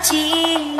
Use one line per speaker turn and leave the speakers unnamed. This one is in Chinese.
静